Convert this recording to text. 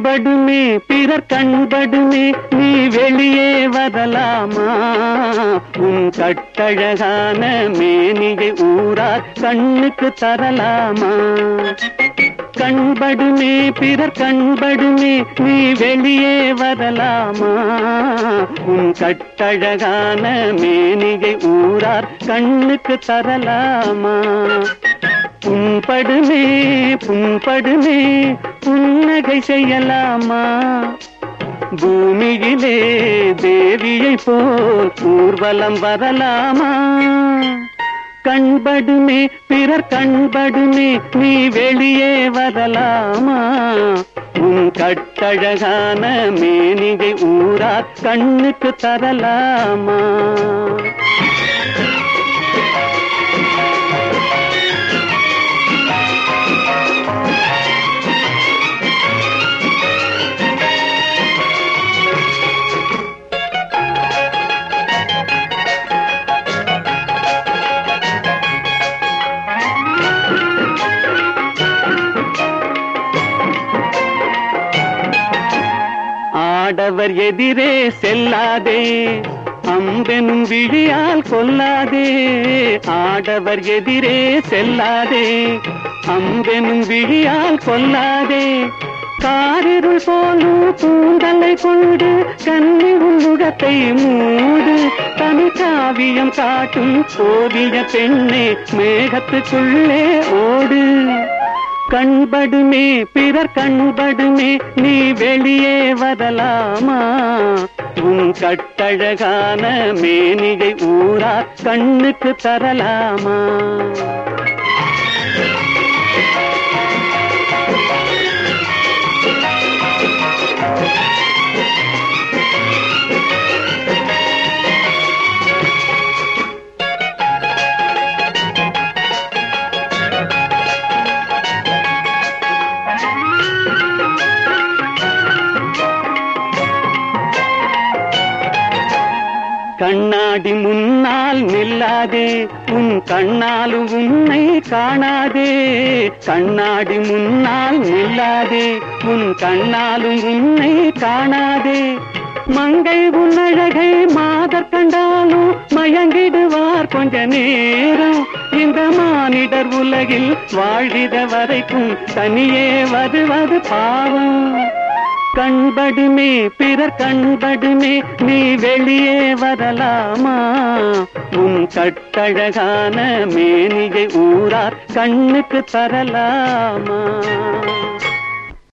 கண்படுமே பிறர் கண்படுமே நீ வெளியே வரலாமா? உன் கட்டழகான மேனியை ஊரார் கண்ணுக்கு தரலாமா? கண்படுமே பிறர் கண்படுமே நீ வெளியே வரலாமா? உன் கட்டழகான மேனிகை ஊரார் கண்ணுக்கு தரலாமா? புண்படுமே புண்படுமே புன்னகை செய்யலாமா? பூமியிலே தேவியை போல் ஊர்வலம் வரலாமா? கண்படுமே பிறர் கண்படுமே நீ வெளியே வரலாமா? உன் கட்டழகான மேனிகை ஊரா கண்ணுக்கு தரலாமா? ஆடவர் எதிரே செல்லாதே. அம்பெனும் விழியால் கொல்லாதே. ஆடவர் எதிரே செல்லாதே. அம்பெனும் விழியால் கொல்லாதே. காரிருள் போலும் பூந்தலை கொண்டு கண்ணி உள்ளுகத்தை மூடு. தனி காவியம் காட்டும் ஓவிய பெண்ணே மேகத்துக்குள்ளே ஓடு. கண்படுமே பிறர் கண்படுமே நீ வெளியே வரலாமா? உன் கட்டழகான மேனிகை ஊரா கண்ணுக்கு தரலாமா? கண்ணாடி முன்னால் நில்லாதே உன் கண்ணாலும் உன்னை காணாதே. கண்ணாடி முன்னால் நில்லாதே உன் கண்ணாலும் உன்னை காணாதே. மங்கை உன் அழகை மாதர் கண்டாலும் மயங்கிடுவார் கொஞ்ச நேரம். இந்த மானிடர் உலகில் வாழ்கிற வரைக்கும் தனியே வருவது பாவம். கண்படுமே பிறர் கண்படுமே நீ வெளியே வரலாமா? உன் கட்டழகான மேனிகை ஊரார் கண்ணுக்கு தரலாமா?